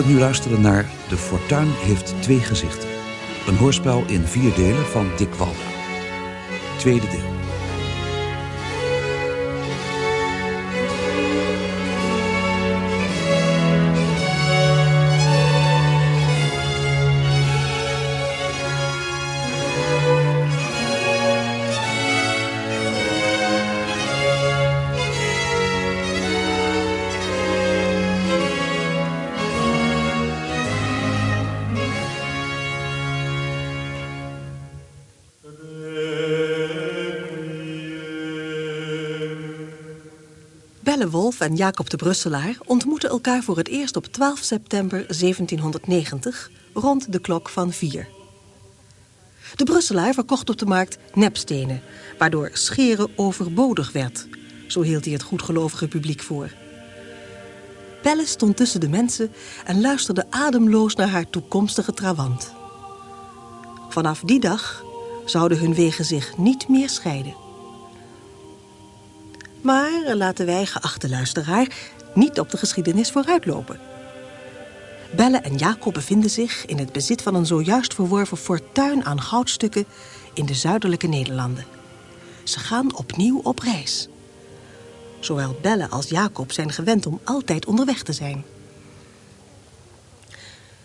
Kunt nu luisteren naar De Fortuin heeft twee gezichten. Een hoorspel in vier delen van Dick Walda. Tweede deel. En Jacob de Brusselaar ontmoeten elkaar voor het eerst op 12 september 1790 rond de klok van vier. De Brusselaar verkocht op de markt nepstenen, waardoor scheren overbodig werd. Zo hield hij het goedgelovige publiek voor. Belle stond tussen de mensen en luisterde ademloos naar haar toekomstige trawant. Vanaf die dag zouden hun wegen zich niet meer scheiden. Maar laten wij, geachte luisteraar, niet op de geschiedenis vooruitlopen. Belle en Jacob bevinden zich in het bezit van een zojuist verworven fortuin aan goudstukken in de zuidelijke Nederlanden. Ze gaan opnieuw op reis. Zowel Belle als Jacob zijn gewend om altijd onderweg te zijn.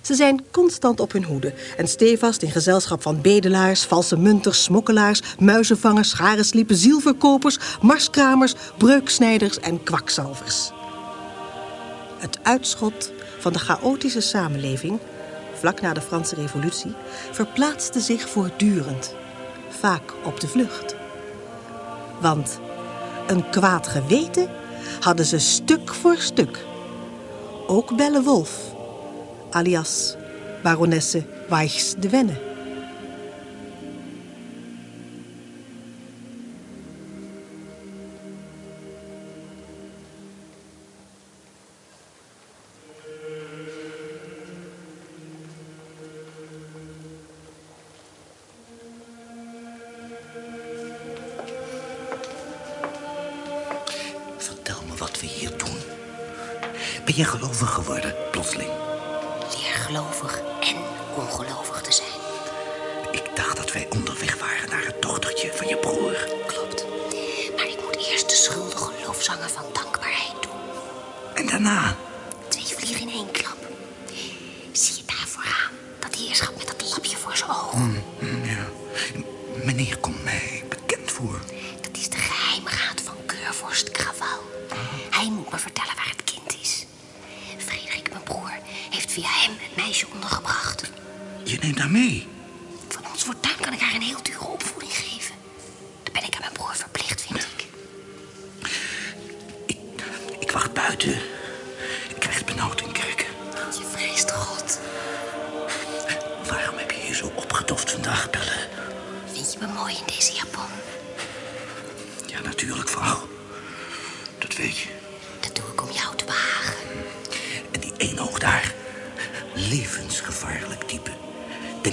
Ze zijn constant op hun hoede en stevast in gezelschap van bedelaars, valse munters, smokkelaars, muizenvangers, scharensliepen, zielverkopers, marskramers, breuksnijders en kwakzalvers. Het uitschot van de chaotische samenleving, vlak na de Franse Revolutie, verplaatste zich voortdurend, vaak op de vlucht. Want een kwaad geweten hadden ze stuk voor stuk. Ook Belle Wolf alias baronesse Weichs de Wenne.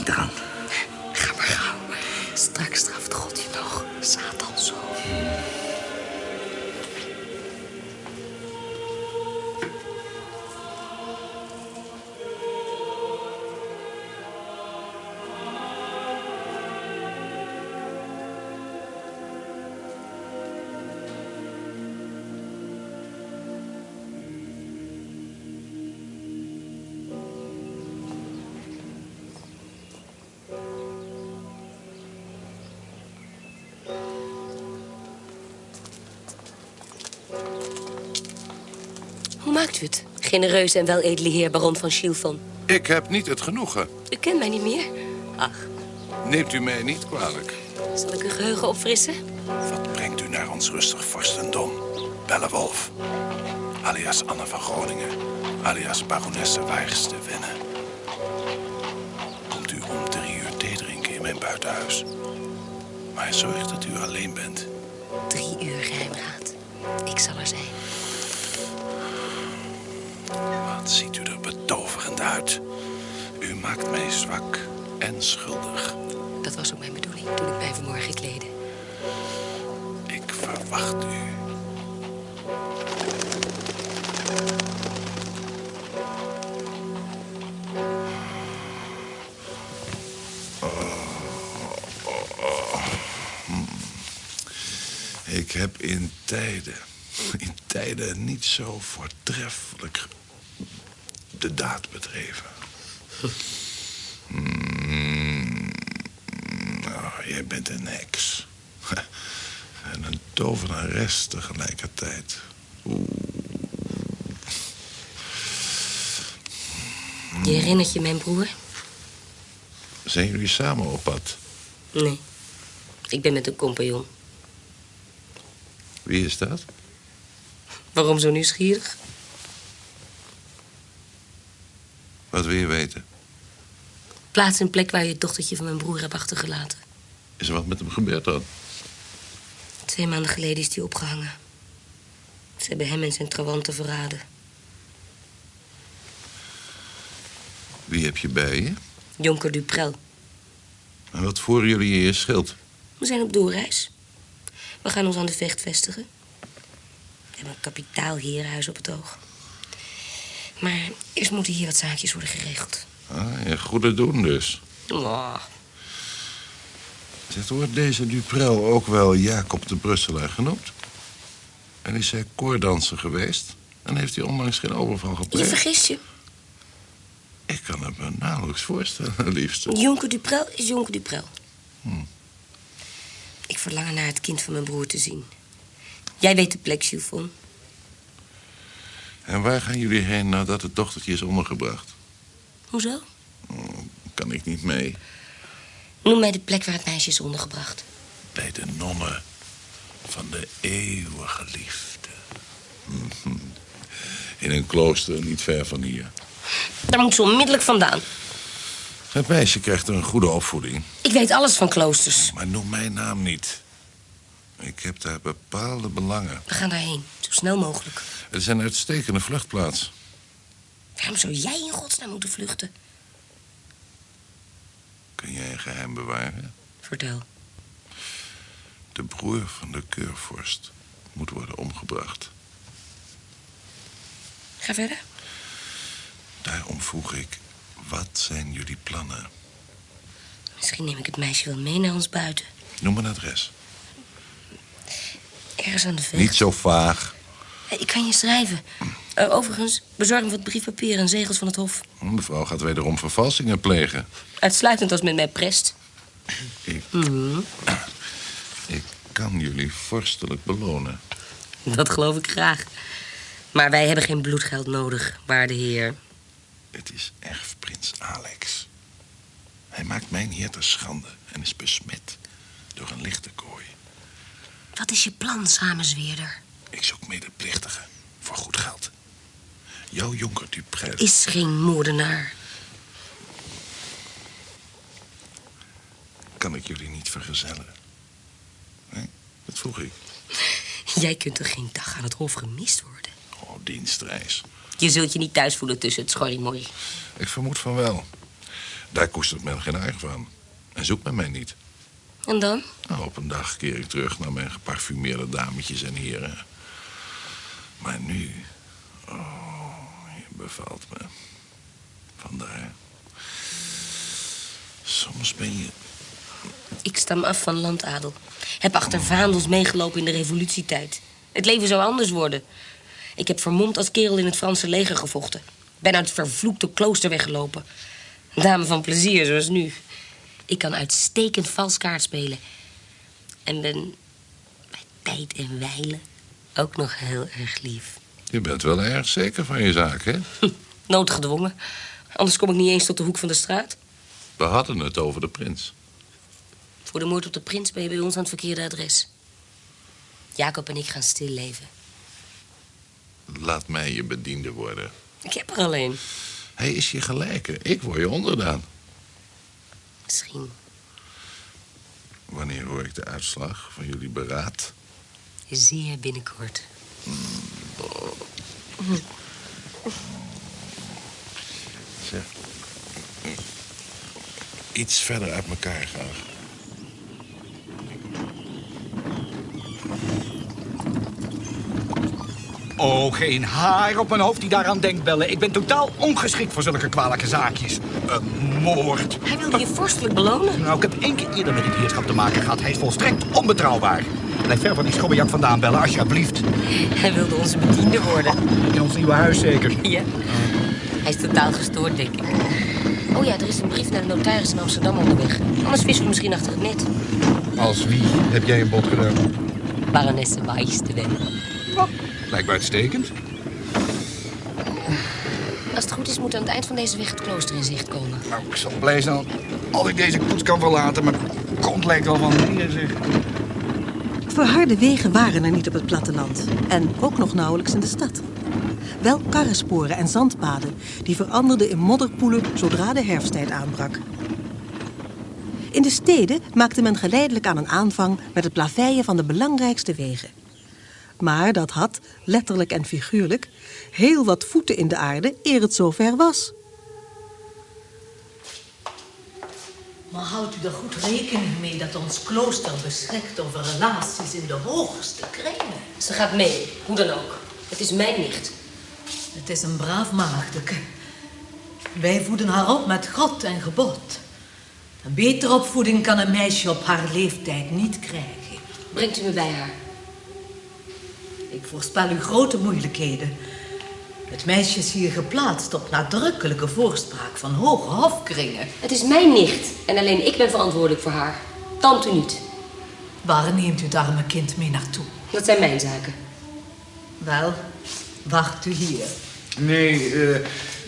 Denk eraan. Genereuze en weledele heer baron van Chilfon? Ik heb niet het genoegen. U kent mij niet meer? Ach, Neemt u mij niet kwalijk. zal ik uw geheugen opfrissen? Wat brengt u naar ons rustig vorstendom? Bellewolf, alias Anne van Groningen, alias baronesse Weichs te Wennen. Komt u om drie uur thee drinken in mijn buitenhuis. Maar zorg dat u alleen bent. Drie uur geheimraad. Ik zal er zijn ziet u er betoverend uit. U maakt mij zwak en schuldig. Dat was ook mijn bedoeling toen ik mij vanmorgen kleedde. Ik verwacht u. Ik heb in tijden, in tijden niet zo voortreffelijk de daad bedreven. Mm, jij bent een heks. En een tovenares tegelijkertijd. Je herinnert je mijn broer? Zijn jullie samen op pad? Nee. Ik ben met een compagnon. Wie is dat? Waarom zo nieuwsgierig? Wat wil je weten? Plaats en plek waar je het dochtertje van mijn broer hebt achtergelaten. Is er wat met hem gebeurd dan? Twee maanden geleden is hij opgehangen. Ze hebben hem en zijn trawanten verraden. Wie heb je bij je? Jonker Duprel. En wat voeren jullie in je schild? We zijn op doorreis. We gaan ons aan de vecht vestigen. We hebben een kapitaal herenhuis op het oog. Maar eerst moeten hier wat zaakjes worden geregeld. Ah, je goede doen dus. Oh, Zegt, wordt deze Duprel ook wel Jacob de Brusselaar genoemd? En is hij koordanser geweest? En heeft hij onlangs geen overval je gepleegd? vergist je. Ik kan het me nauwelijks voorstellen, liefste. Jonker Duprel is Jonker Duprel. Ik verlang er naar het kind van mijn broer te zien. Jij weet de plek, Chiffon. En waar gaan jullie heen nadat het dochtertje is ondergebracht? Hoezo? Kan ik niet mee. Noem mij de plek waar het meisje is ondergebracht. Bij de nonnen van de eeuwige liefde. In een klooster niet ver van hier. Daar moet ze onmiddellijk vandaan. Het meisje krijgt een goede opvoeding. Ik weet alles van kloosters. Maar noem mijn naam niet. Ik heb daar bepaalde belangen. We gaan daarheen, zo snel mogelijk. Het is een uitstekende vluchtplaats. Waarom zou jij in godsnaam moeten vluchten? Kun jij een geheim bewaren? Vertel. De broer van de keurvorst moet worden omgebracht. Ga verder. Daarom vroeg ik, wat zijn jullie plannen? Misschien neem ik het meisje wel mee naar ons buiten. Noem een adres. Ergens aan de vecht. Niet zo vaag. Ik kan je schrijven. Eh, overigens, bezorg me wat briefpapier en zegels van het hof. Mevrouw gaat wederom vervalsingen plegen. Uitsluitend als men mij prest. Ik, Mhm. ik kan jullie vorstelijk belonen. Dat geloof ik graag. Maar wij hebben geen bloedgeld nodig, waarde heer. Het is erfprins Alex. Hij maakt mijn heer ter schande en is besmet door een lichte kooi. Wat is je plan, samenzweerder? Ik zoek medeplichtigen voor goed geld. Jouw jonker Duprel. Is geen moordenaar. Kan ik jullie niet vergezellen? Nee, dat vroeg ik. Jij kunt er geen dag aan het hof gemist worden. Oh, dienstreis. Je zult je niet thuis voelen tussen het schorrimorrie. Ik vermoed van wel. Daar koestert men geen eigen van. En zoekt men mij niet. En dan? Nou, op een dag keer ik terug naar mijn geparfumeerde dametjes en heren. Maar nu... Oh, je bevalt me. Vandaar. Soms ben je... Ik stam af van landadel. Heb achter vaandels meegelopen in de revolutietijd. Het leven zou anders worden. Ik heb vermomd als kerel in het Franse leger gevochten. Ben uit het vervloekte klooster weggelopen. Dame van plezier, zoals nu. Ik kan uitstekend vals kaart spelen. En ben bij tijd en wijlen ook nog heel erg lief. Je bent wel erg zeker van je zaak, hè? Noodgedwongen. Anders kom ik niet eens tot de hoek van de straat. We hadden het over de prins. Voor de moord op de prins ben je bij ons aan het verkeerde adres. Jacob en ik gaan stil leven. Laat mij je bediende worden. Ik heb er alleen. Hij is je gelijke. Ik word je onderdaan. Misschien. Wanneer hoor ik de uitslag van jullie beraad? Zeer binnenkort. Zeg. Iets verder uit elkaar graag. Oh, geen haar op mijn hoofd die daaraan denkt bellen. Ik ben totaal ongeschikt voor zulke kwalijke zaakjes. Een moord. Hij wilde je vorstelijk belonen. Nou, ik heb één keer eerder met dit heerschap te maken gehad. Hij is volstrekt onbetrouwbaar. Blijf ver van die schobbejak vandaan bellen, alsjeblieft. Hij wilde onze bediende worden. In ons nieuwe huis zeker. Ja. Hij is totaal gestoord, denk ik. Oh ja, er is een brief naar de notaris in Amsterdam onderweg. Anders vissen we misschien achter het net. Als wie heb jij een bod gedaan? Baronesse Weijsteden. Lijkt me uitstekend. Als het goed is, moet aan het eind van deze weg het klooster in zicht komen. Nou, ik zal blij zijn als ik deze koets kan verlaten. Maar kont lijkt al van hier, zeg. Verharde wegen waren er niet op het platteland. En ook nog nauwelijks in de stad. Wel karrensporen en zandpaden die veranderden in modderpoelen zodra de herfsttijd aanbrak. In de steden maakte men geleidelijk aan een aanvang met het plaveien van de belangrijkste wegen. Maar dat had, letterlijk en figuurlijk, heel wat voeten in de aarde eer het zover was. Maar houdt u er goed rekening mee dat ons klooster beschikt over relaties in de hoogste kringen? Ze gaat mee, hoe dan ook. Het is mijn nicht. Het is een braaf maagdeke. Wij voeden haar op met God en gebod. Een betere opvoeding kan een meisje op haar leeftijd niet krijgen. Brengt u me bij haar. Ik voorspel u grote moeilijkheden. Het meisje is hier geplaatst op nadrukkelijke voorspraak van hoge hofkringen. Het is mijn nicht en alleen ik ben verantwoordelijk voor haar. Tante niet. Waar neemt u het arme kind mee naartoe? Dat zijn mijn zaken. Wel, wacht u hier. Nee, eh,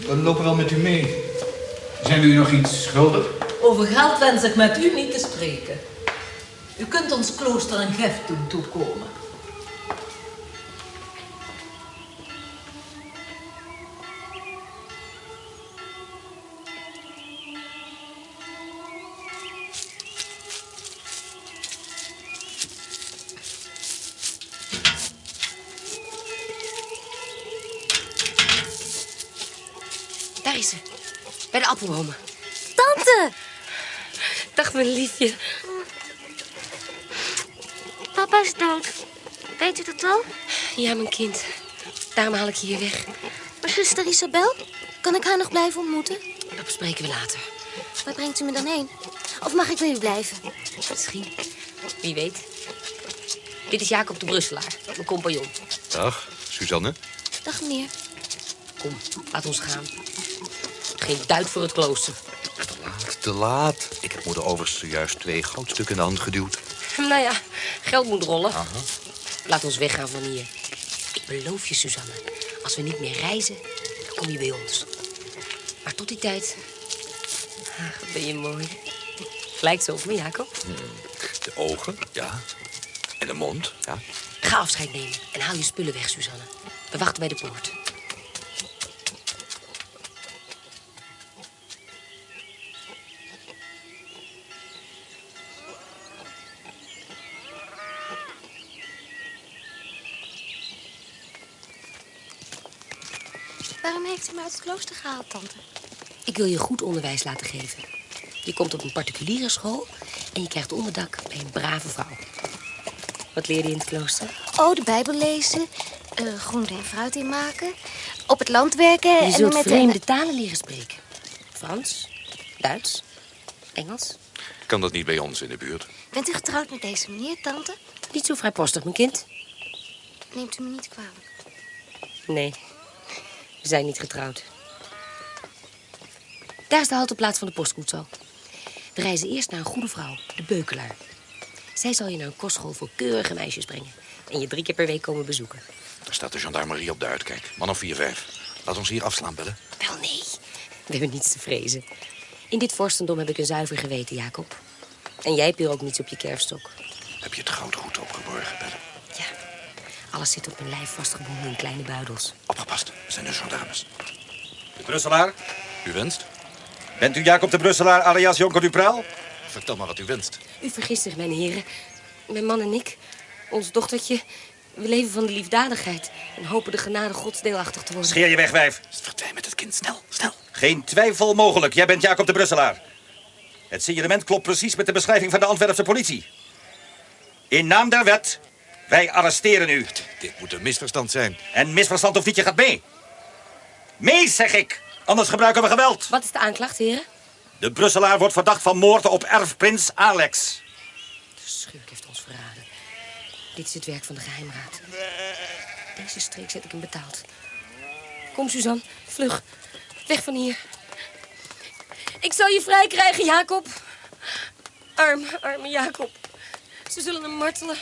we lopen wel met u mee. Zijn we u nog iets schuldig? Over geld wens ik met u niet te spreken. U kunt ons klooster een gift doen toekomen. Tante! Dag, mijn liefje. Papa is dood. Weet u dat wel? Ja, mijn kind. Daarom haal ik je hier weg. Maar zuster Isabel? Kan ik haar nog blijven ontmoeten? Dat bespreken we later. Waar brengt u me dan heen? Of mag ik bij u blijven? Misschien. Wie weet. Dit is Jacob de Brusselaar, mijn compagnon. Dag, Suzanne. Dag meneer. Kom, laat ons gaan. Geen duit voor het klooster. Te laat, te laat. Ik heb moeder overste juist twee goudstukken in de hand geduwd. Nou ja, geld moet rollen. Laat ons weggaan van hier. Ik beloof je, Suzanne. Als we niet meer reizen, dan kom je bij ons. Maar tot die tijd... Ach, ben je mooi. Lijkt zo op me, Jacob. De ogen, ja. En de mond, ja. Ga afscheid nemen en haal je spullen weg, Suzanne. We wachten bij de poort. Heeft u me uit het klooster gehaald, tante? Ik wil je goed onderwijs laten geven. Je komt op een particuliere school en je krijgt onderdak bij een brave vrouw. Wat leerde je in het klooster? Oh, de Bijbel lezen, eh groente en fruit inmaken, op het land werken Je en zult met de- vreemde talen leren spreken. Frans, Duits, Engels. Kan dat niet bij ons in de buurt? Bent u getrouwd met deze meneer, tante? Niet zo vrijpostig, mijn kind. Neemt u me niet kwalijk. Nee, we zijn niet getrouwd. Daar is de halteplaats van de postkoets al. We reizen eerst naar een goede vrouw, de Beukelaar. Zij zal je naar een kostschool voor keurige meisjes brengen. En je drie keer per week komen bezoeken. Daar staat de gendarmerie op de uitkijk. Man of vier, vijf. Laat ons hier afslaan, bellen. Wel, nee. We hebben niets te vrezen. In dit vorstendom heb ik een zuiver geweten, Jacob. En jij hebt hier ook niets op je kerfstok. Heb je het goud goed opgeborgen, bellen? Ja, alles zit op mijn lijf vastgebonden in kleine buidels. Opgepast, zijn de gendarmes. De Brusselaar? U wenst? Bent u Jacob de Brusselaar alias Jonker Dupruil? Vertel maar wat u wenst. U vergist zich, mijn heren. Mijn man en ik, ons dochtertje, we leven van de liefdadigheid... en hopen de genade gods deelachtig te worden. Scheer je weg, wijf. Verdwijn met het kind, snel, snel. Geen twijfel mogelijk. Jij bent Jacob de Brusselaar. Het signalement klopt precies met de beschrijving van de Antwerpse politie. In naam der wet, wij arresteren u. Dit moet een misverstand zijn. En misverstand of niet, je gaat mee. Mee, zeg ik. Anders gebruiken we geweld. Wat is de aanklacht, heren? De Brusselaar wordt verdacht van moord op erfprins Alex. De schurk heeft ons verraden. Dit is het werk van de geheimraad. Deze streek zet ik hem betaald. Kom, Suzanne. Vlug. Weg van hier. Ik zal je vrij krijgen, Jacob. Arme, arme Jacob. Ze zullen hem martelen.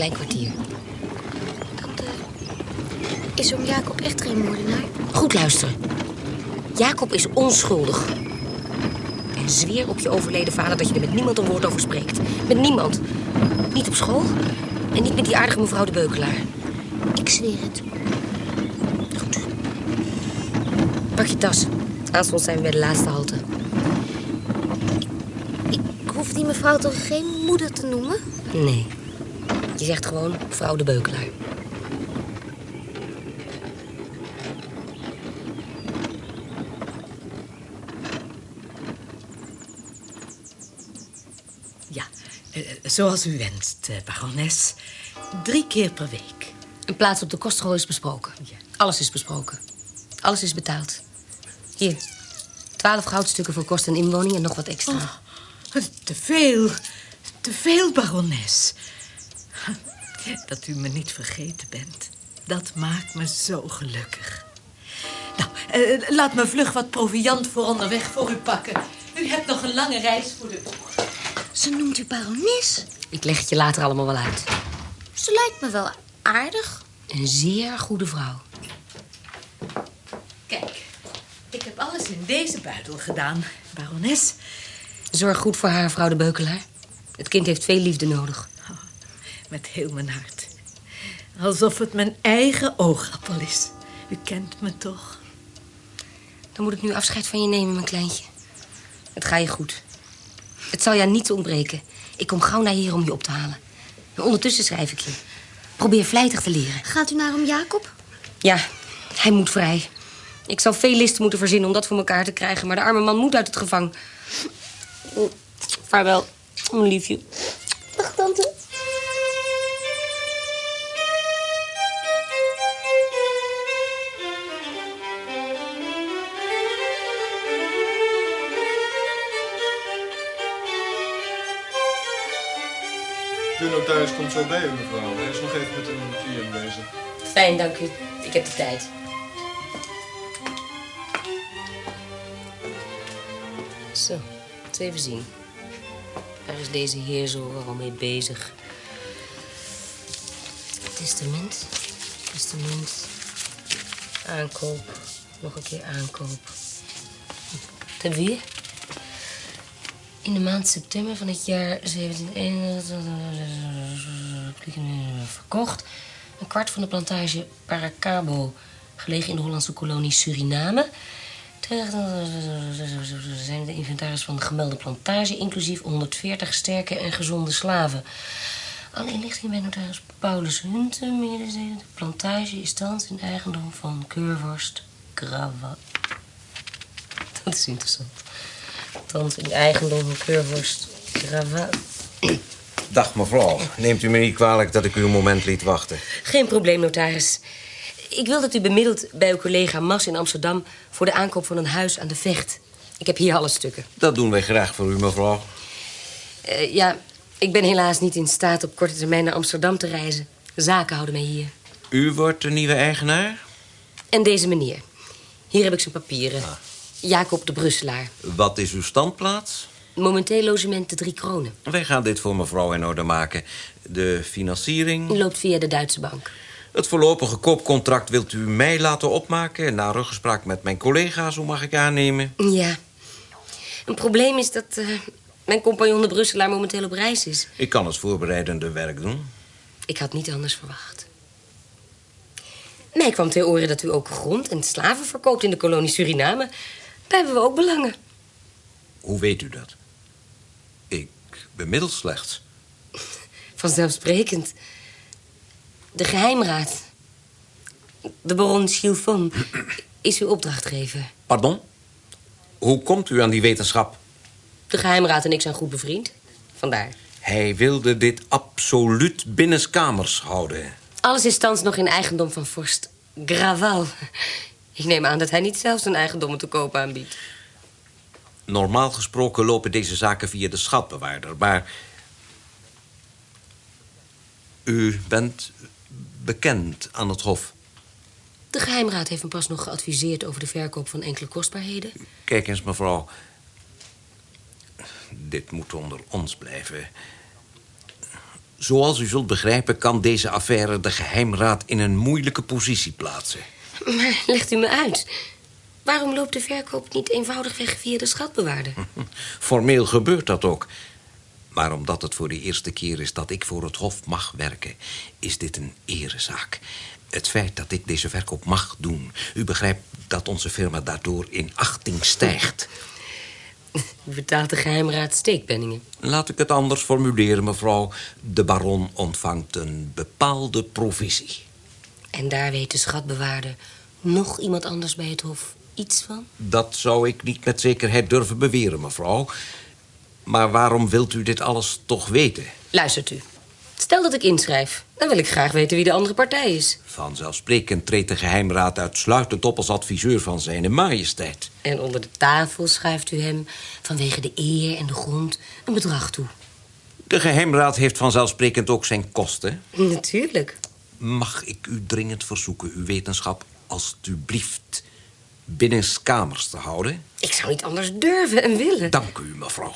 Klein kwartier. Tante, is oom Jacob echt geen moordenaar? Goed luisteren. Jacob is onschuldig. En zweer op je overleden vader dat je er met niemand een woord over spreekt. Met niemand. Niet op school. En niet met die aardige mevrouw de Beukelaar. Ik zweer het. Pak je tas. Aanstonds zijn we bij de laatste halte. Ik hoef die mevrouw toch geen moeder te noemen? Nee. Je zegt gewoon mevrouw de Beukelaar. Ja, eh, zoals u wenst, eh, barones. Drie keer per week. Een plaats op de kostschool is besproken. Alles is besproken. Alles is betaald. Hier. Twaalf goudstukken voor kost en inwoning en nog wat extra. Te veel. Te veel, barones. Dat u me niet vergeten bent. Dat maakt me zo gelukkig. Nou, eh, laat me vlug wat proviand voor onderweg voor u pakken. U hebt nog een lange reis voor de boeg. Ze noemt u barones. Ik leg het je later allemaal wel uit. Ze lijkt me wel aardig. Een zeer goede vrouw. Kijk, ik heb alles in deze buidel gedaan, barones. Zorg goed voor haar, vrouw de Beukelaar. Het kind heeft veel liefde nodig. Met heel mijn hart. Alsof het mijn eigen oogappel is. U kent me toch? Dan moet ik nu afscheid van je nemen, mijn kleintje. Het ga je goed. Het zal je aan niets ontbreken. Ik kom gauw naar hier om je op te halen. En ondertussen schrijf ik je. Probeer vlijtig te leren. Gaat u naar oom Jacob? Ja, hij moet vrij. Ik zal veel listen moeten verzinnen om dat voor elkaar te krijgen... maar de arme man moet uit het gevang. Vaarwel, mijn liefje. Zo bij u, mevrouw. Hij is nog even met een cliënt bezig. Fijn, dank u. Ik heb de tijd. Zo, eens even zien. Waar is deze heer zo al mee bezig? Testament. Testament. Aankoop. Nog een keer aankoop. Ten weer? In de maand september van het jaar 1791 verkocht. Een kwart van de plantage Paracabo, gelegen in de Hollandse kolonie Suriname. Zijn de inventaris van de gemelde plantage, inclusief 140 sterke en gezonde slaven. Alle inlichtingen bij notaris Paulus Hunten. De plantage is thans in eigendom van Keurvorst Grava. Dat is interessant. Thans in eigendom van Keurvorst Grava. Dag mevrouw, neemt u me niet kwalijk dat ik u een moment liet wachten. Geen probleem, notaris. Ik wil dat u bemiddelt bij uw collega Mas in Amsterdam... voor de aankoop van een huis aan de Vecht. Ik heb hier alle stukken. Dat doen wij graag voor u, mevrouw. Eh, ja, ik ben helaas niet in staat op korte termijn naar Amsterdam te reizen. Zaken houden mij hier. U wordt de nieuwe eigenaar? En deze meneer. Hier heb ik zijn papieren. Jacob de Brusselaar. Wat is uw standplaats? Momenteel logement de Drie Kronen. Wij gaan dit voor mevrouw in orde maken. De financiering... Loopt via de Duitse bank. Het voorlopige koopcontract wilt u mij laten opmaken... na ruggespraak met mijn collega's, hoe mag ik aannemen? Ja. Een probleem is dat eh, mijn compagnon de Brusselaar momenteel op reis is. Ik kan het voorbereidende werk doen. Ik had niet anders verwacht. Mij kwam ter oren dat u ook grond en slaven verkoopt in de kolonie Suriname. Daar hebben we ook belangen. Hoe weet u dat? Ik bemiddel slechts. Vanzelfsprekend. De geheimraad. De baron Chilfon is uw opdrachtgever. Pardon? Hoe komt u aan die wetenschap? De geheimraad en ik zijn goed bevriend. Vandaar. Hij wilde dit absoluut binnenskamers houden. Alles is thans nog in eigendom van vorst Graval. Ik neem aan dat hij niet zelf zijn eigendommen te koop aanbiedt. Normaal gesproken lopen deze zaken via de schatbewaarder, maar... U bent bekend aan het hof. De geheimraad heeft me pas nog geadviseerd over de verkoop van enkele kostbaarheden. Kijk eens, mevrouw. Dit moet onder ons blijven. Zoals u zult begrijpen kan deze affaire de geheimraad in een moeilijke positie plaatsen. Maar legt u me uit. Waarom loopt de verkoop niet eenvoudigweg via de schatbewaarder? Formeel gebeurt dat ook. Maar omdat het voor de eerste keer is dat ik voor het hof mag werken... is dit een erezaak. Het feit dat ik deze verkoop mag doen... u begrijpt dat onze firma daardoor in achting stijgt. U betaalt de geheimraad steekpenningen. Laat ik het anders formuleren, mevrouw. De baron ontvangt een bepaalde provisie. En daar weet de schatbewaarder nog iemand anders bij het hof iets van? Dat zou ik niet met zekerheid durven beweren, mevrouw. Maar waarom wilt u dit alles toch weten? Luistert u. Stel dat ik inschrijf. Dan wil ik graag weten wie de andere partij is. Vanzelfsprekend treedt de geheimraad uitsluitend op als adviseur van zijn majesteit. En onder de tafel schrijft u hem vanwege de eer en de grond een bedrag toe. De geheimraad heeft vanzelfsprekend ook zijn kosten. Natuurlijk. Mag ik u dringend verzoeken uw wetenschap alstublieft binnenskamers te houden? Ik zou niet anders durven en willen. Dank u, mevrouw.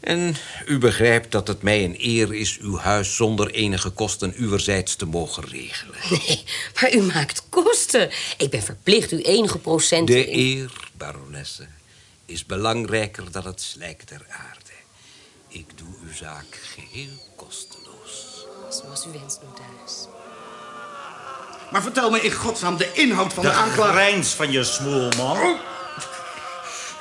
En u begrijpt dat het mij een eer is uw huis zonder enige kosten uwerzijds te mogen regelen. Nee, maar u maakt kosten. Ik ben verplicht u enige procenten... De eer, baronesse, is belangrijker dan het slijk der aarde. Ik doe uw zaak geheel kosteloos. Zoals u wenst, notaris. Maar vertel me in godsnaam de inhoud van de, De aanklacht. grijns van je smoel, man.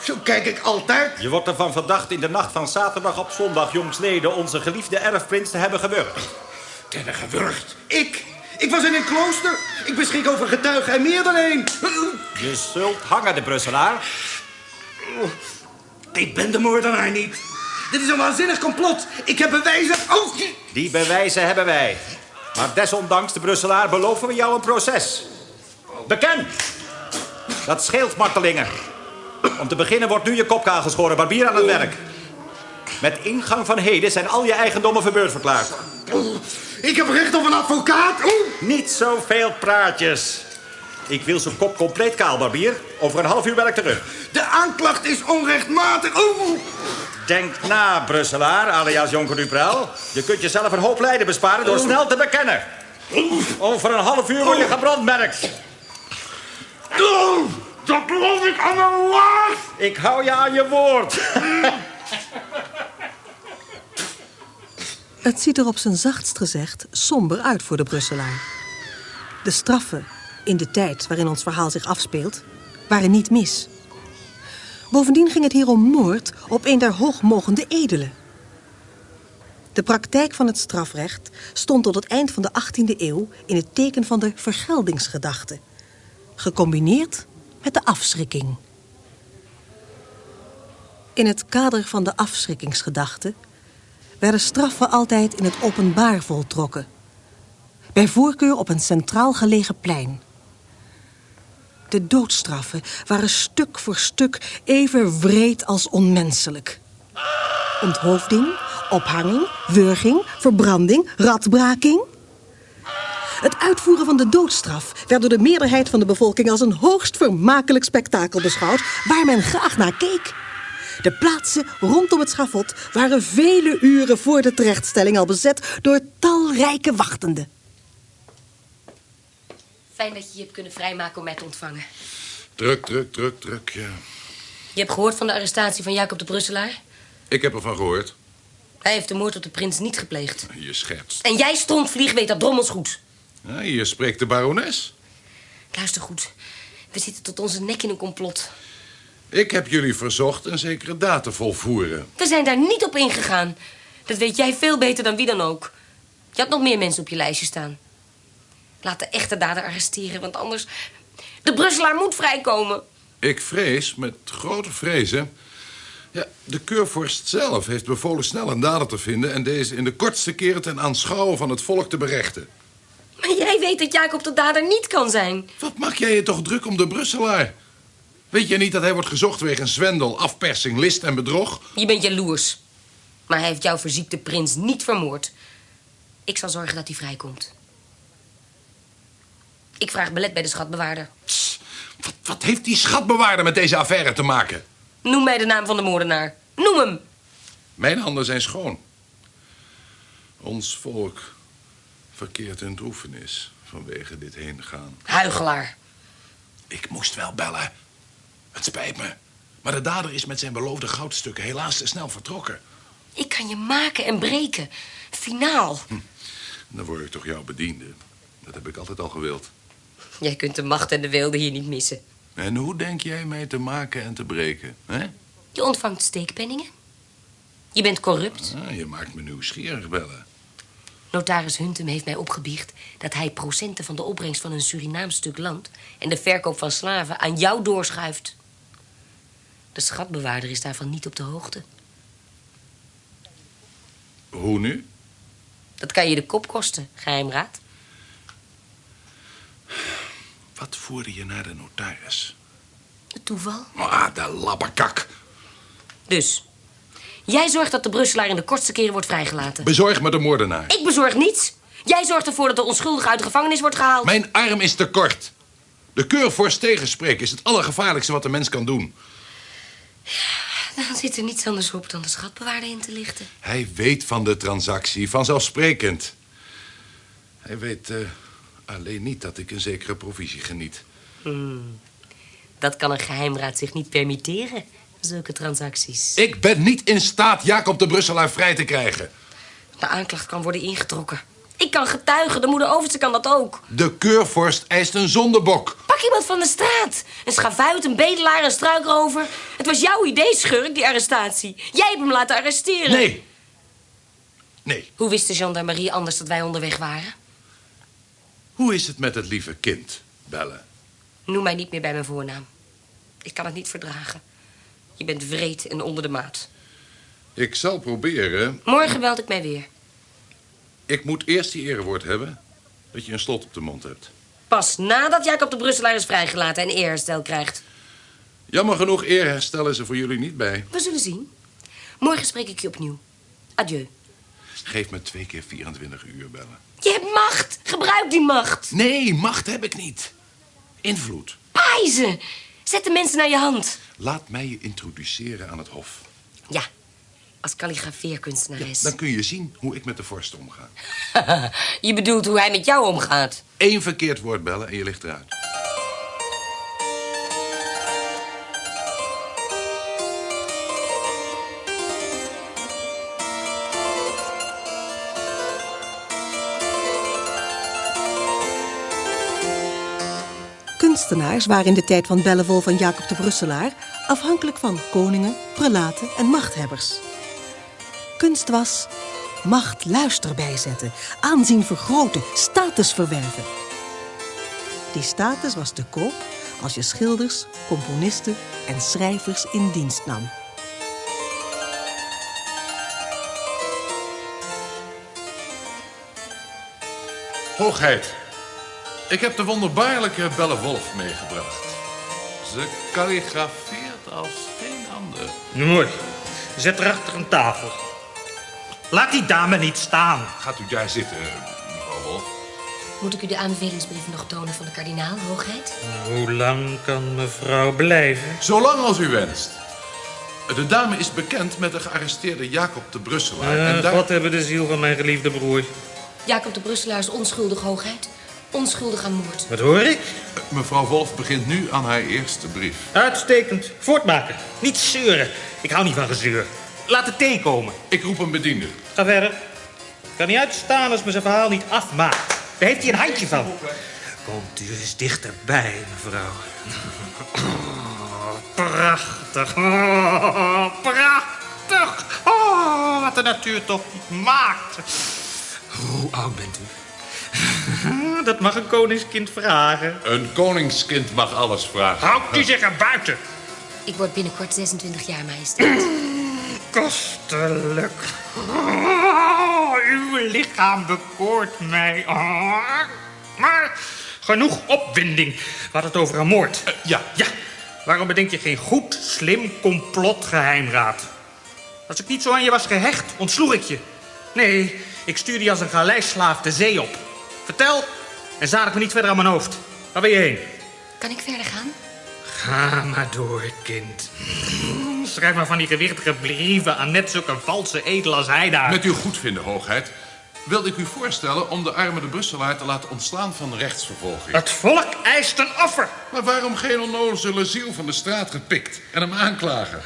Zo kijk ik altijd. Je wordt ervan verdacht in de nacht van zaterdag op zondag... jongsleden onze geliefde erfprins te hebben gewurgd. Te hebben gewurgd. Ik? Ik was in een klooster. Ik beschik over getuigen en meer dan één. Je zult hangen, de Brusselaar. Ik ben de moordenaar niet. Dit is een waanzinnig complot. Ik heb bewijzen. Oh! Die bewijzen hebben wij. Maar desondanks, de Brusselaar, beloven we jou een proces. Bekend. Dat scheelt, martelingen. Om te beginnen wordt nu je kopkaal geschoren, barbier aan het werk. Met ingang van heden zijn al je eigendommen verbeurd verklaard. Ik heb recht op een advocaat. Niet zoveel praatjes. Ik wil zijn kop compleet kaal, barbier. Over een half uur ben ik terug. De aanklacht is onrechtmatig. Oeh. Denk na, Brusselaar, alias Jonker Duprel. Je kunt jezelf een hoop lijden besparen door snel te bekennen. Over een half uur word je gebrandmerkt. Dat geloof ik aan mijn laag. Ik hou je aan je woord. Het ziet er op zijn zachtst gezegd somber uit voor de Brusselaar. De straffen in de tijd waarin ons verhaal zich afspeelt, waren niet mis. Bovendien ging het hier om moord op een der hoogmogende edelen. De praktijk van het strafrecht stond tot het eind van de 18e eeuw in het teken van de vergeldingsgedachte, gecombineerd met de afschrikking. In het kader van de afschrikkingsgedachte werden straffen altijd in het openbaar voltrokken. Bij voorkeur op een centraal gelegen plein. De doodstraffen waren stuk voor stuk even wreed als onmenselijk. Onthoofding, ophanging, wurging, verbranding, radbraking. Het uitvoeren van de doodstraf werd door de meerderheid van de bevolking als een hoogst vermakelijk spektakel beschouwd waar men graag naar keek. De plaatsen rondom het schavot waren vele uren voor de terechtstelling al bezet door talrijke wachtenden. Fijn dat je je hebt kunnen vrijmaken om mij te ontvangen. Druk, druk, druk, druk, ja. Je hebt gehoord van de arrestatie van Jacob de Brusselaar? Ik heb ervan gehoord. Hij heeft de moord op de prins niet gepleegd. Je schertst. En jij, strontvlieg, weet dat drommels goed. Ja, hier spreekt de barones. Luister goed. We zitten tot onze nek in een complot. Ik heb jullie verzocht een zekere daad te volvoeren. We zijn daar niet op ingegaan. Dat weet jij veel beter dan wie dan ook. Je had nog meer mensen op je lijstje staan. Laat de echte dader arresteren, want anders... De Brusselaar moet vrijkomen. Ik vrees, met grote vrezen... Ja, de keurvorst zelf heeft bevolen snel een dader te vinden... en deze in de kortste keren ten aanschouwen van het volk te berechten. Maar jij weet dat Jacob de dader niet kan zijn. Wat maak jij je toch druk om de Brusselaar? Weet je niet dat hij wordt gezocht wegens zwendel, afpersing, list en bedrog? Je bent jaloers. Maar hij heeft jouw verziekte prins niet vermoord. Ik zal zorgen dat hij vrijkomt. Ik vraag belet bij de schatbewaarder. Wat, wat heeft die schatbewaarder met deze affaire te maken? Noem mij de naam van de moordenaar. Noem hem. Mijn handen zijn schoon. Ons volk verkeert in droefenis vanwege dit heengaan. Huigelaar. Ik moest wel bellen. Het spijt me. Maar de dader is met zijn beloofde goudstukken helaas te snel vertrokken. Ik kan je maken en breken. Finaal. Hm. Dan word ik toch jouw bediende. Dat heb ik altijd al gewild. Jij kunt de macht en de wilde hier niet missen. En hoe denk jij mij te maken en te breken, hè? Je ontvangt steekpenningen. Je bent corrupt. Ah, je maakt me nieuwsgierig, bellen. Notaris Huntum heeft mij opgebiecht dat hij procenten van de opbrengst van een Surinaams stuk land en de verkoop van slaven aan jou doorschuift. De schatbewaarder is daarvan niet op de hoogte. Hoe nu? Dat kan je de kop kosten, geheimraad. Wat voerde je naar de notaris? Het toeval. Ah, de labbekak. Dus, jij zorgt dat de Brusselaar in de kortste keren wordt vrijgelaten. Bezorg me de moordenaar. Ik bezorg niets. Jij zorgt ervoor dat de onschuldige uit de gevangenis wordt gehaald. Mijn arm is te kort. De keurvorst tegenspreken is het allergevaarlijkste wat een mens kan doen. Dan zit er niets anders op dan de schatbewaarder in te lichten. Hij weet van de transactie, vanzelfsprekend. Hij weet eh, alleen niet dat ik een zekere provisie geniet. Hmm. Dat kan een geheimraad zich niet permitteren, zulke transacties. Ik ben niet in staat Jacob de Brusselaar vrij te krijgen. De aanklacht kan worden ingetrokken. Ik kan getuigen, de moeder Overste kan dat ook. De keurvorst eist een zondebok. Pak iemand van de straat. Een schavuit, een bedelaar, een struikrover. Het was jouw idee, schurk, die arrestatie. Jij hebt hem laten arresteren. Nee. Nee. Hoe wist de gendarmerie anders dat wij onderweg waren? Hoe is het met het lieve kind, Belle? Noem mij niet meer bij mijn voornaam. Ik kan het niet verdragen. Je bent wreed en onder de maat. Ik zal proberen. Morgen belt ik mij weer. Ik moet eerst die erewoord hebben dat je een slot op de mond hebt. Pas nadat Jacob de Brusselaar is vrijgelaten en eerherstel krijgt. Jammer genoeg eerherstel is er voor jullie niet bij. We zullen zien. Morgen spreek ik je opnieuw. Adieu. Geef me twee keer 24 uur bellen. Je hebt macht. Gebruik die macht. Nee, macht heb ik niet. Invloed. Pijzen. Zet de mensen naar je hand. Laat mij je introduceren aan het hof. Ja, als kalligrafeerkunstenares. Dan kun je zien hoe ik met de vorst omga. je bedoelt hoe hij met jou omgaat? Eén verkeerd woord bellen en je ligt eruit. Kunstenaars waren in de tijd van Bellevol van Jacob de Brusselaar afhankelijk van koningen, prelaten en machthebbers. Kunst was macht luister bijzetten, aanzien vergroten, status verwerven. Die status was te koop als je schilders, componisten en schrijvers in dienst nam. Hoogheid, ik heb de wonderbaarlijke Belle Wolf meegebracht. Ze kalligrafeert als geen ander. Mooi. Zet haar achter een tafel. Laat die dame niet staan. Gaat u daar zitten, mevrouw Wolf? Moet ik u de aanbevelingsbrieven nog tonen van de kardinaal, hoogheid? Hoe lang kan mevrouw blijven? Zolang als u wenst. De dame is bekend met de gearresteerde Jacob de Brusselaar. Uh, en daar... God hebben de ziel van mijn geliefde broer. Jacob de Brusselaar is onschuldig, hoogheid. Onschuldig aan moord. Wat hoor ik? Mevrouw Wolf begint nu aan haar eerste brief. Uitstekend. Voortmaken. Niet zeuren. Ik hou niet van gezeur. Laat de thee komen. Ik roep een bediende. Ga verder. Ik kan niet uitstaan als me zijn verhaal niet afmaakt. Daar heeft hij een handje van. Komt u eens dichterbij, mevrouw. prachtig. Oh, prachtig. Oh, wat de natuur toch niet maakt. Hoe oud bent u? Dat mag een koningskind vragen. Een koningskind mag alles vragen. Houdt u zich er buiten. Ik word binnenkort 26 jaar, majesteit. Kostelijk. Oh, uw lichaam bekoort mij. Oh, maar genoeg opwinding. We hadden het over een moord. ja. Ja. Waarom bedenk je geen goed, slim complotgeheimraad? Als ik niet zo aan je was gehecht, ontsloeg ik je. Nee, ik stuurde je als een galeislaaf de zee op. Vertel en zadig me niet verder aan mijn hoofd. Waar ben je heen? Kan ik verder gaan? Ga maar door, kind. Schrijf maar van die gewichtige brieven aan net zulke valse edel als hij daar. Met uw goedvinden, hoogheid, wilde ik u voorstellen om de arme de Brusselaar te laten ontslaan van rechtsvervolging. Het volk eist een offer. Maar waarom geen onnozele ziel van de straat gepikt en hem aanklagen?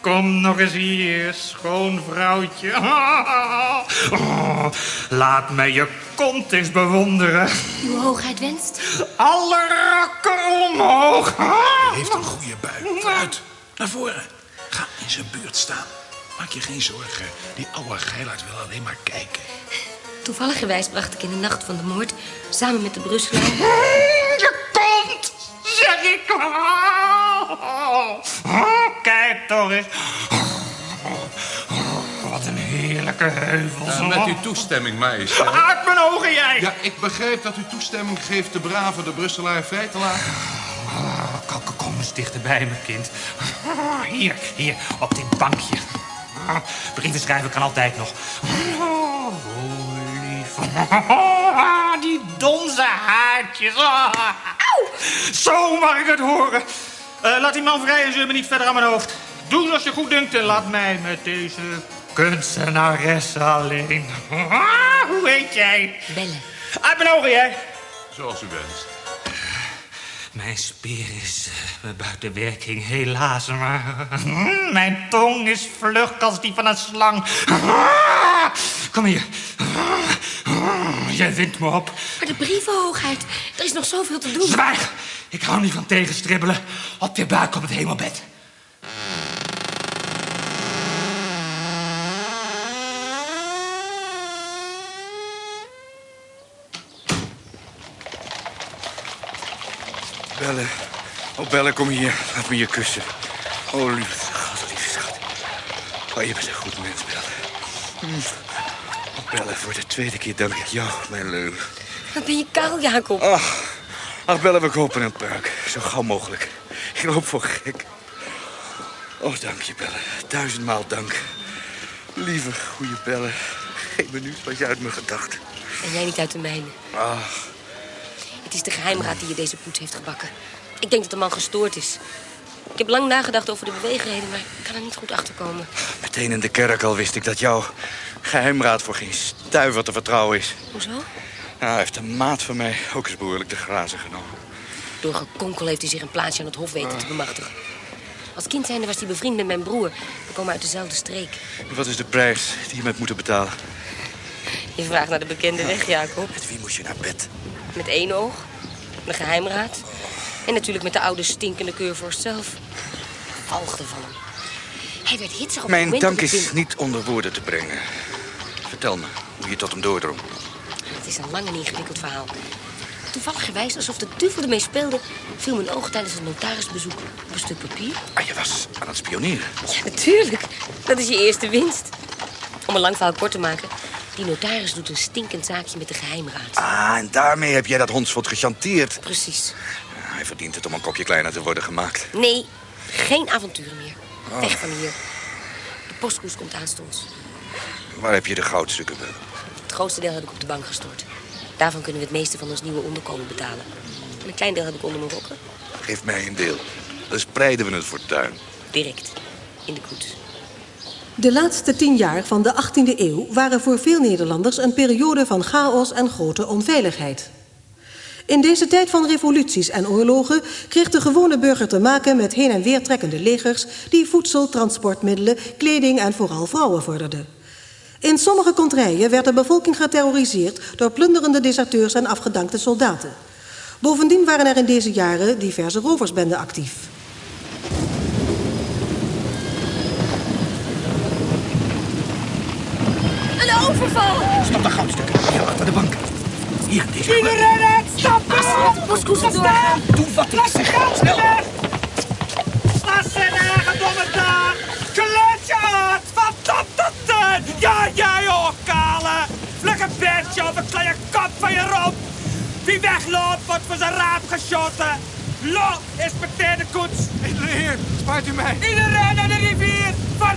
Kom nog eens hier, schoon vrouwtje. Oh, laat mij je kont eens bewonderen. Uw hoogheid wenst? Alle rakken omhoog. Hij heeft een goede bui. Vooruit, naar voren. Ga in zijn buurt staan. Maak je geen zorgen. Die oude geilaard wil alleen maar kijken. Toevalligerwijs bracht ik in de nacht van de moord... samen met de Brusselaar... Je kont, zeg ik. Oh, kijk toch eens. Wat een heerlijke heuvels. Eh, met uw toestemming, majesteit. Uit mijn ogen, jij! Ja, ik begrijp dat u toestemming geeft de brave de Brusselaar vrij te laten. Kom, kom, eens dichterbij, mijn kind. Hier, hier, op dit bankje. Brieven schrijven kan altijd nog. Oh, lief. Die donze haartjes. Zo mag ik het horen. Eh, laat die man vrij en zul me niet verder aan mijn hoofd. Doe als je goed denkt en laat mij met deze kunstenares alleen. Hoe heet jij? Bellen. Uit mijn ogen, jij. Zoals u wenst. Mijn spier is eh, buiten werking, helaas, maar mm, mijn tong is vlug als die van een slang. Kom hier. Jij vindt me op. Maar de brievenhoogheid, er is nog zoveel te doen. Zwijg! Ik hou niet van tegenstribbelen. Op je buik op het hemelbed. Bellen. Oh, Bellen, kom hier. Laat me je kussen. Oh, lieve schat, lieve schat. Oh, je bent een goed mens, Bellen. Hm. Bellen, voor de tweede keer dank ik jou, mijn leun. Wat ben je kaal, Jacob? Ach, ach, Bellen, we kopen een puik. Zo gauw mogelijk. Ik loop voor gek. Oh, dank je, Bellen. Duizendmaal dank. Lieve, goede Bellen. Geen minuut was je uit mijn gedachten. En jij niet uit de mijne. Ach, Het is de geheimraad die je deze poets heeft gebakken. Ik denk dat de man gestoord is. Ik heb lang nagedacht over de beweegredenen, maar ik kan er niet goed achter komen. meteen in de kerk al wist ik dat jouw geheimraad voor geen stuiver te vertrouwen is. Hoezo? Nou, hij heeft een maat van mij ook eens behoorlijk de grazen genomen. Door gekonkel heeft hij zich een plaatsje aan het hof weten te bemachtigen. Als kind zijnde was hij bevriend met mijn broer. We komen uit dezelfde streek. Wat is de prijs die je met moeten betalen? Je vraagt naar de bekende weg, Jacob. Met wie moest je naar bed? Met één oog, de geheimraad. En natuurlijk met de oude stinkende keurvorst zelf. Walgde van hem. Hij werd hitsig op Mijn dank is niet onder woorden te brengen. Vertel me hoe je tot hem doordrong. Het is een lang en ingewikkeld verhaal. Toevalligerwijs, alsof de duivel ermee speelde... viel mijn oog tijdens een notarisbezoek op een stuk papier. Ah, je was aan het spionieren. Ja, natuurlijk. Dat is je eerste winst. Om een lang verhaal kort te maken... die notaris doet een stinkend zaakje met de geheimraad. Ah, en daarmee heb jij dat hondsvot gechanteerd. Precies. Ja, hij verdient het om een kopje kleiner te worden gemaakt. Nee, geen avonturen meer. Oh. Weg van hier. De postkoers komt aanstonds. Waar heb je de goudstukken bij? Het grootste deel heb ik op de bank gestort. Daarvan kunnen we het meeste van ons nieuwe onderkomen betalen. En een klein deel heb ik onder mijn rokken. Geef mij een deel. Dan spreiden we het fortuin. Direct. In de koets. De laatste tien jaar van de 18e eeuw waren voor veel Nederlanders een periode van chaos en grote onveiligheid. In deze tijd van revoluties en oorlogen kreeg de gewone burger te maken met heen en weer trekkende legers die voedsel, transportmiddelen, kleding en vooral vrouwen vorderden. In sommige kontrijen werd de bevolking geterroriseerd door plunderende deserteurs en afgedankte soldaten. Bovendien waren er in deze jaren diverse roversbenden actief. Een overval! Stop de goudstukken. Hier achter de bank. Hier, deze. Iedereen uitstappen! Moskoes doorgaan! Doe wat ik zeg. Snel. Teen! Ja, jij ook, kale! Vlug een beetje op een kleine kop van je romp! Wie wegloopt, wordt voor zijn raap geschoten! Lo is de koets! Edele heer, spaart u mij. Iedereen naar de rivier! Van...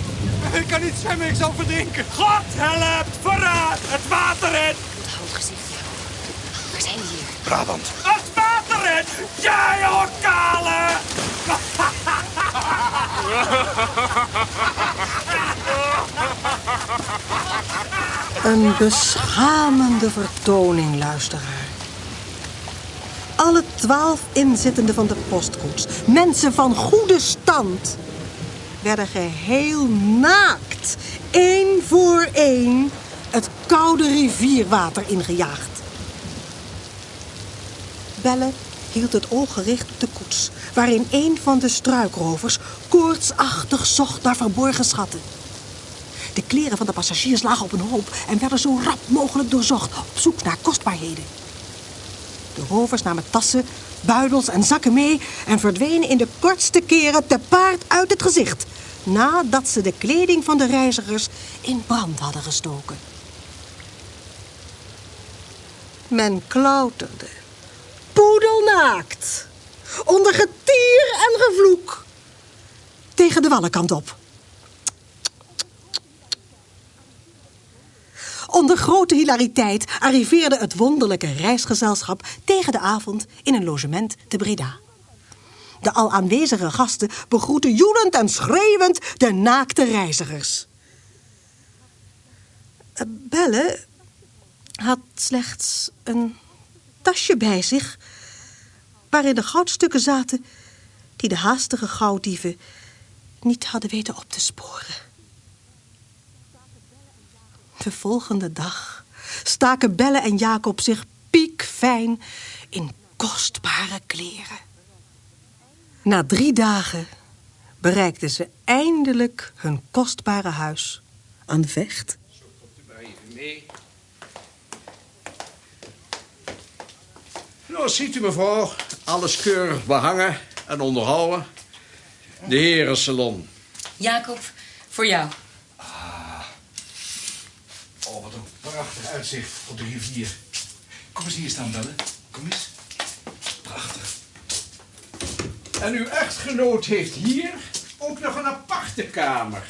Ik kan niet zwemmen, ik zal verdrinken. God helpt! Vooruit! Het water in! Houd gezicht, Jacob. Waar zijn hier? Brabant. Het water in! Jij ook, kale! Een beschamende vertoning, luisteraar. Alle twaalf inzittenden van de postkoets, mensen van goede stand, werden geheel naakt, één voor één, het koude rivierwater ingejaagd. Belle hield het oog gericht op de koets, waarin een van de struikrovers koortsachtig zocht naar verborgen schatten. De kleren van de passagiers lagen op een hoop en werden zo rap mogelijk doorzocht op zoek naar kostbaarheden. De rovers namen tassen, buidels en zakken mee en verdwenen in de kortste keren te paard uit het gezicht, nadat ze de kleding van de reizigers in brand hadden gestoken. Men klauterde, poedelnaakt, onder getier en gevloek, tegen de wallenkant op. Onder grote hilariteit arriveerde het wonderlijke reisgezelschap tegen de avond in een logement te Breda. De al aanwezige gasten begroeten joelend en schreeuwend de naakte reizigers. Eh, Belle had slechts een tasje bij zich waarin de goudstukken zaten die de haastige gauwdieven niet hadden weten op te sporen. De volgende dag staken Belle en Jacob zich piekfijn in kostbare kleren. Na drie dagen bereikten ze eindelijk hun kostbare huis aan Vecht. Nou, ziet u mevrouw, alles keurig behangen en onderhouden. De herensalon. Jacob, voor jou. Oh, wat een prachtig uitzicht op de rivier. Kom eens hier staan, Belle. Kom eens. Prachtig. En uw echtgenoot heeft hier ook nog een aparte kamer.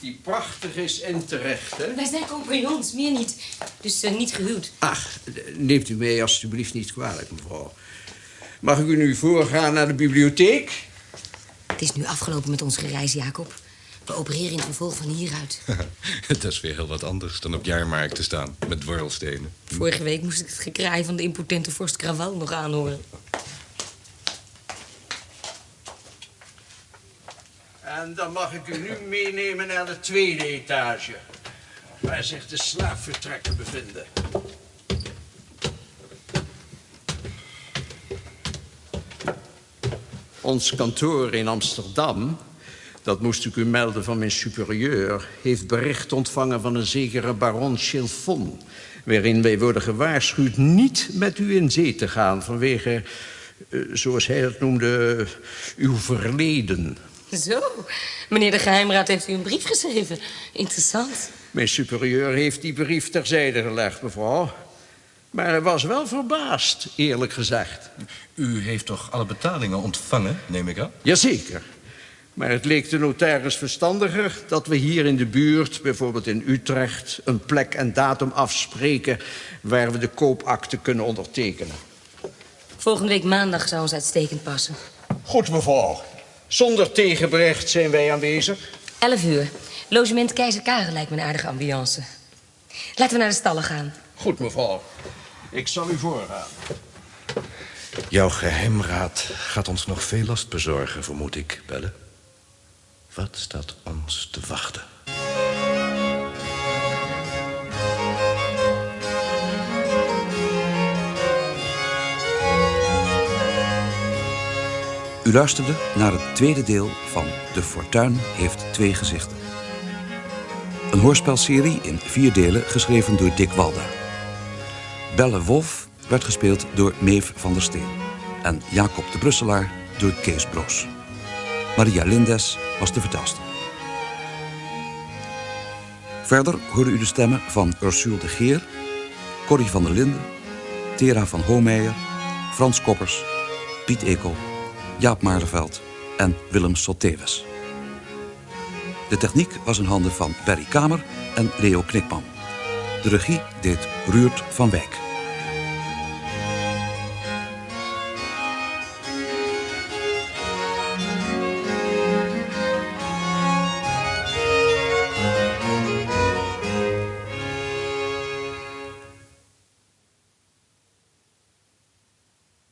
Die prachtig is en terecht, hè? Wij zijn compagnons, meer niet. Dus eh, niet gehuwd. Ach, neemt u mee alstublieft niet kwalijk, mevrouw. Mag ik u nu voorgaan naar de bibliotheek? Het is nu afgelopen met ons gereis, Jacob. We opereren in het vervolg van hieruit. Dat is weer heel wat anders dan op jaarmarkt te staan met dwarrelstenen. Vorige week moest ik het gekraai van de impotente vorst Krawal nog aanhoren. En dan mag ik u nu meenemen naar de tweede etage. Waar zich de slaapvertrekken bevinden. Ons kantoor in Amsterdam, dat moest ik u melden van mijn superieur... heeft bericht ontvangen van een zekere baron Chilfon... waarin wij worden gewaarschuwd niet met u in zee te gaan... vanwege, eh, zoals hij het noemde, uw verleden... Zo, meneer de geheimraad heeft u een brief geschreven. Interessant. Mijn superieur heeft die brief terzijde gelegd, mevrouw. Maar hij was wel verbaasd, eerlijk gezegd. U heeft toch alle betalingen ontvangen, neem ik aan? Jazeker. Maar het leek de notaris verstandiger dat we hier in de buurt, bijvoorbeeld in Utrecht, een plek en datum afspreken waar we de koopakte kunnen ondertekenen. Volgende week maandag zou ons uitstekend passen. Goed, mevrouw. Zonder tegenbericht zijn wij aanwezig. 11 uur. Logement Keizer Karel lijkt me een aardige ambiance. Laten we naar de stallen gaan. Goed, mevrouw. Ik zal u voorgaan. Jouw geheimraad gaat ons nog veel last bezorgen, vermoed ik, Belle. Wat staat ons te wachten? U luisterde naar het tweede deel van De Fortuin heeft twee gezichten. Een hoorspelserie in vier delen geschreven door Dick Walda. Belle Wolf werd gespeeld door Meef van der Steen. En Jacob de Brusselaar door Kees Broos. Maria Lindes was de vertelster. Verder hoorde u de stemmen van Ursule de Geer, Corrie van der Linden, Tera van Hoomeijer, Frans Koppers, Piet Ekel, Jaap Maarleveld en Willem Sottewes. De techniek was in handen van Berry Kamer en Leo Knikman. De regie deed Ruurt van Wijk.